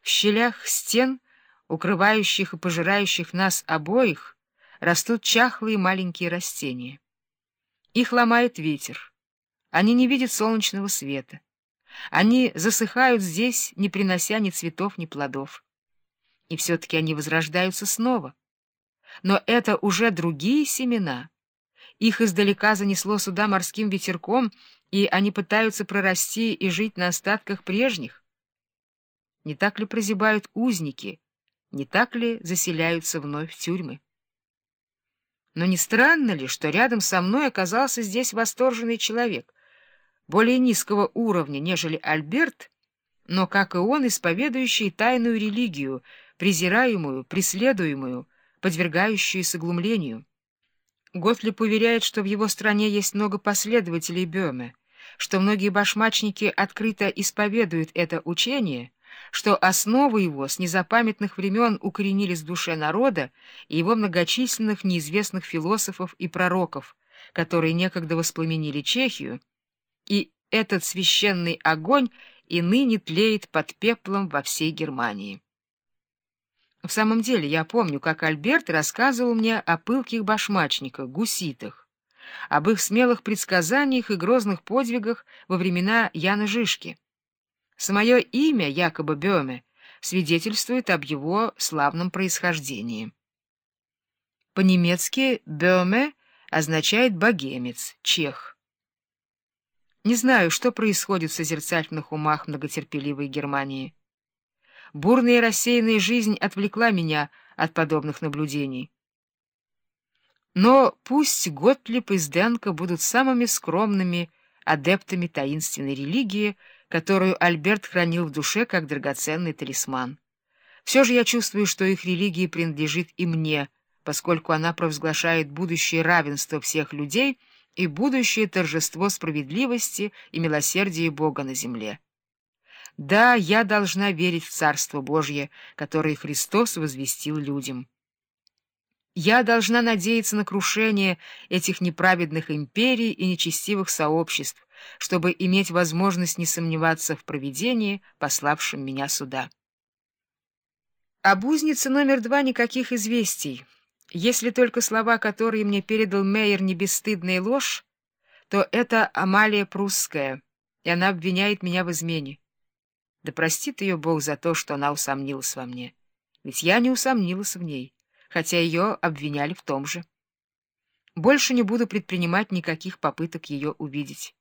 В щелях стен, укрывающих и пожирающих нас обоих, растут чахлые маленькие растения. Их ломает ветер. Они не видят солнечного света. Они засыхают здесь, не принося ни цветов, ни плодов. И все-таки они возрождаются снова. Но это уже другие семена. Их издалека занесло сюда морским ветерком, и они пытаются прорасти и жить на остатках прежних. Не так ли прозябают узники, не так ли заселяются вновь тюрьмы? Но не странно ли, что рядом со мной оказался здесь восторженный человек, более низкого уровня, нежели Альберт, но, как и он, исповедующий тайную религию, презираемую, преследуемую, подвергающуюся глумлению. Готлиб уверяет, что в его стране есть много последователей Бёме, что многие башмачники открыто исповедуют это учение — что основы его с незапамятных времен укоренились в душе народа и его многочисленных неизвестных философов и пророков, которые некогда воспламенили Чехию, и этот священный огонь и ныне тлеет под пеплом во всей Германии. В самом деле, я помню, как Альберт рассказывал мне о пылких башмачниках, гуситах, об их смелых предсказаниях и грозных подвигах во времена Яна Жишки. Самое имя якобы Бёме свидетельствует об его славном происхождении. По-немецки «бёме» означает «богемец», «чех». Не знаю, что происходит в созерцательных умах многотерпеливой Германии. Бурная и рассеянная жизнь отвлекла меня от подобных наблюдений. Но пусть Готлиб и Сденко будут самыми скромными адептами таинственной религии, которую Альберт хранил в душе как драгоценный талисман. Все же я чувствую, что их религия принадлежит и мне, поскольку она провозглашает будущее равенство всех людей и будущее торжество справедливости и милосердия Бога на земле. Да, я должна верить в Царство Божье, которое Христос возвестил людям. Я должна надеяться на крушение этих неправедных империй и нечестивых сообществ, чтобы иметь возможность не сомневаться в провидении, пославшем меня сюда. Об узнице номер два никаких известий. Если только слова, которые мне передал Мейер, не бесстыдная ложь, то это Амалия Прусская, и она обвиняет меня в измене. Да простит ее Бог за то, что она усомнилась во мне. Ведь я не усомнилась в ней, хотя ее обвиняли в том же. Больше не буду предпринимать никаких попыток ее увидеть.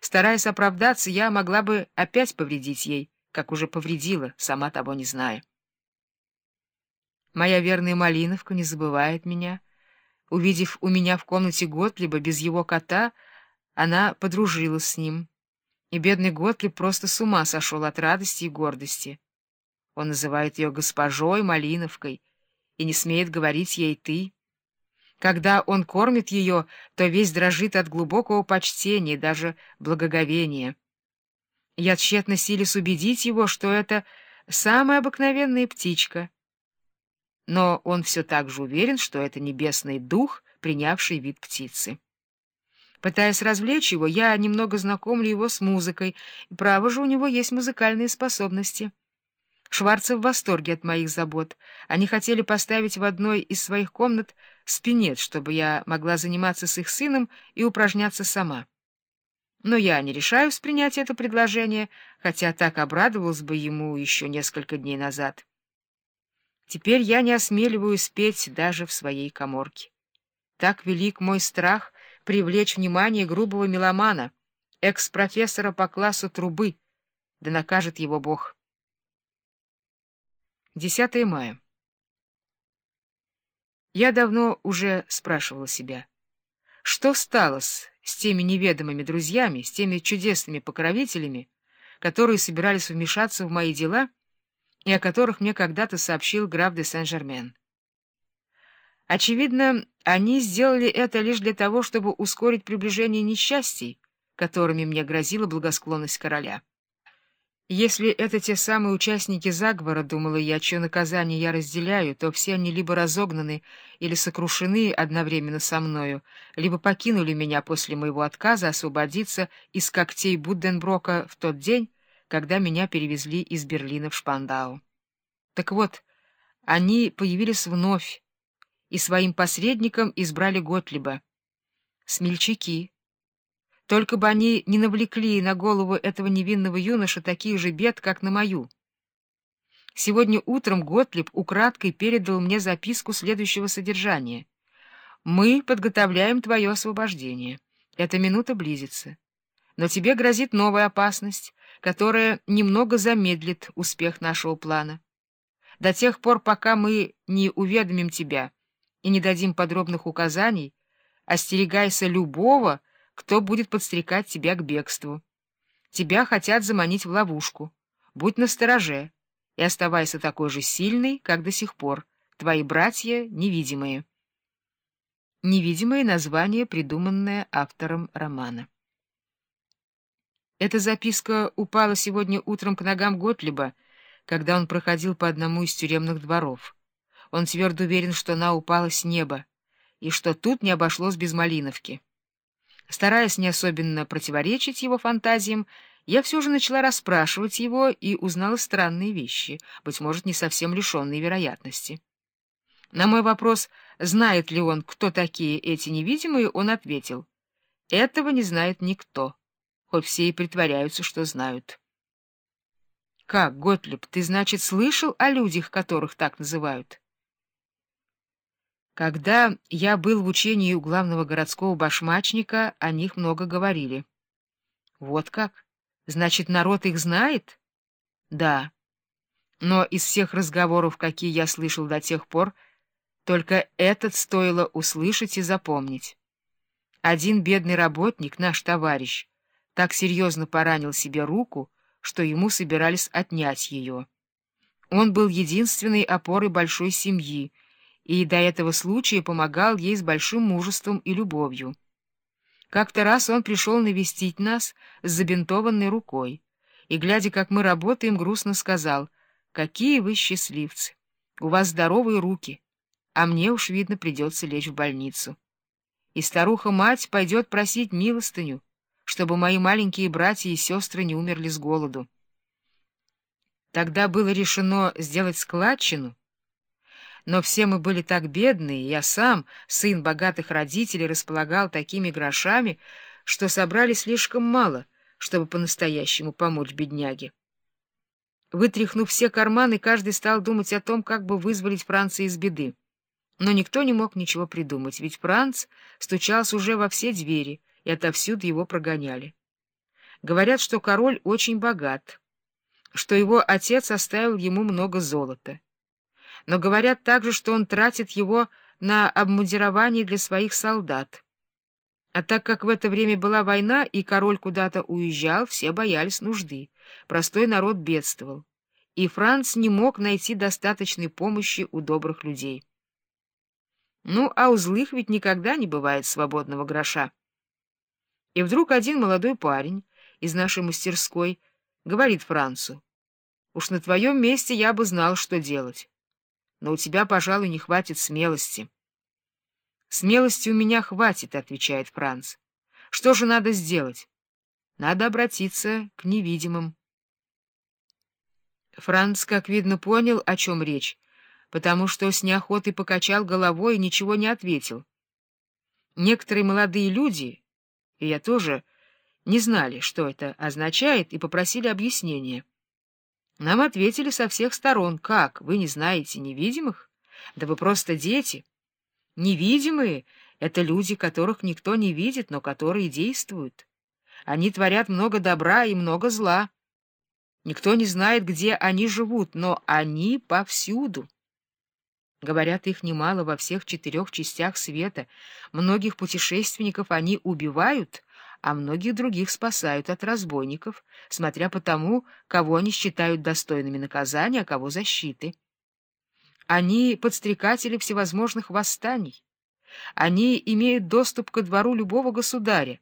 Стараясь оправдаться, я могла бы опять повредить ей, как уже повредила, сама того не зная. Моя верная Малиновка не забывает меня. Увидев у меня в комнате Готлиба без его кота, она подружилась с ним. И бедный Готлиб просто с ума сошел от радости и гордости. Он называет ее госпожой Малиновкой и не смеет говорить ей «ты». Когда он кормит ее, то весь дрожит от глубокого почтения, даже благоговения. Я тщетно сились убедить его, что это самая обыкновенная птичка. Но он все так же уверен, что это небесный дух, принявший вид птицы. Пытаясь развлечь его, я немного знакомлю его с музыкой, и право же у него есть музыкальные способности. Шварцев в восторге от моих забот. Они хотели поставить в одной из своих комнат спинет, чтобы я могла заниматься с их сыном и упражняться сама. Но я не решаюсь принять это предложение, хотя так обрадовалась бы ему еще несколько дней назад. Теперь я не осмеливаюсь петь даже в своей коморке. Так велик мой страх привлечь внимание грубого меломана, экс-профессора по классу трубы, да накажет его Бог. 10 мая. Я давно уже спрашивала себя, что стало с, с теми неведомыми друзьями, с теми чудесными покровителями, которые собирались вмешаться в мои дела и о которых мне когда-то сообщил граф де Сен-Жермен. Очевидно, они сделали это лишь для того, чтобы ускорить приближение несчастий, которыми мне грозила благосклонность короля. Если это те самые участники заговора, думала я, чье наказание я разделяю, то все они либо разогнаны или сокрушены одновременно со мною, либо покинули меня после моего отказа освободиться из когтей Будденброка в тот день, когда меня перевезли из Берлина в Шпандау. Так вот, они появились вновь и своим посредником избрали Готлиба. Смельчаки. Только бы они не навлекли на голову этого невинного юноша таких же бед, как на мою. Сегодня утром Готлиб украдкой передал мне записку следующего содержания. «Мы подготовляем твое освобождение. Эта минута близится. Но тебе грозит новая опасность, которая немного замедлит успех нашего плана. До тех пор, пока мы не уведомим тебя и не дадим подробных указаний, остерегайся любого, кто будет подстрекать тебя к бегству. Тебя хотят заманить в ловушку. Будь настороже и оставайся такой же сильный, как до сих пор. Твои братья невидимые. Невидимое название, придуманное автором романа. Эта записка упала сегодня утром к ногам Готлиба, когда он проходил по одному из тюремных дворов. Он твердо уверен, что она упала с неба, и что тут не обошлось без Малиновки. Стараясь не особенно противоречить его фантазиям, я все же начала расспрашивать его и узнала странные вещи, быть может, не совсем лишенные вероятности. На мой вопрос, знает ли он, кто такие эти невидимые, он ответил, «Этого не знает никто, хоть все и притворяются, что знают». «Как, Готлиб, ты, значит, слышал о людях, которых так называют?» Когда я был в учении у главного городского башмачника, о них много говорили. Вот как? Значит, народ их знает? Да. Но из всех разговоров, какие я слышал до тех пор, только этот стоило услышать и запомнить. Один бедный работник, наш товарищ, так серьезно поранил себе руку, что ему собирались отнять ее. Он был единственной опорой большой семьи, и до этого случая помогал ей с большим мужеством и любовью. Как-то раз он пришел навестить нас с забинтованной рукой, и, глядя, как мы работаем, грустно сказал, «Какие вы счастливцы! У вас здоровые руки, а мне уж, видно, придется лечь в больницу. И старуха-мать пойдет просить милостыню, чтобы мои маленькие братья и сестры не умерли с голоду». Тогда было решено сделать складчину, но все мы были так бедны, и я сам, сын богатых родителей, располагал такими грошами, что собрали слишком мало, чтобы по-настоящему помочь бедняге. Вытряхнув все карманы, каждый стал думать о том, как бы вызволить Франца из беды. Но никто не мог ничего придумать, ведь Франц стучался уже во все двери, и отовсюду его прогоняли. Говорят, что король очень богат, что его отец оставил ему много золота но говорят также, что он тратит его на обмундирование для своих солдат. А так как в это время была война, и король куда-то уезжал, все боялись нужды, простой народ бедствовал, и Франц не мог найти достаточной помощи у добрых людей. Ну, а у злых ведь никогда не бывает свободного гроша. И вдруг один молодой парень из нашей мастерской говорит Францу, «Уж на твоем месте я бы знал, что делать» но у тебя, пожалуй, не хватит смелости. — Смелости у меня хватит, — отвечает Франц. — Что же надо сделать? Надо обратиться к невидимым. Франц, как видно, понял, о чем речь, потому что с неохотой покачал головой и ничего не ответил. Некоторые молодые люди, и я тоже, не знали, что это означает, и попросили объяснения. Нам ответили со всех сторон. Как, вы не знаете невидимых? Да вы просто дети. Невидимые — это люди, которых никто не видит, но которые действуют. Они творят много добра и много зла. Никто не знает, где они живут, но они повсюду. Говорят, их немало во всех четырех частях света. Многих путешественников они убивают, а многих других спасают от разбойников, смотря по тому, кого они считают достойными наказания, а кого защиты. Они подстрекатели всевозможных восстаний. Они имеют доступ ко двору любого государя,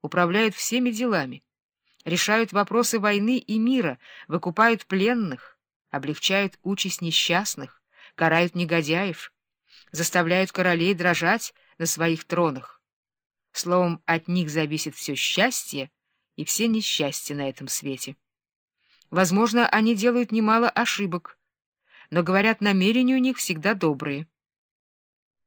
управляют всеми делами, решают вопросы войны и мира, выкупают пленных, облегчают участь несчастных, карают негодяев, заставляют королей дрожать на своих тронах. Словом, от них зависит все счастье и все несчастья на этом свете. Возможно, они делают немало ошибок, но, говорят, намерения у них всегда добрые.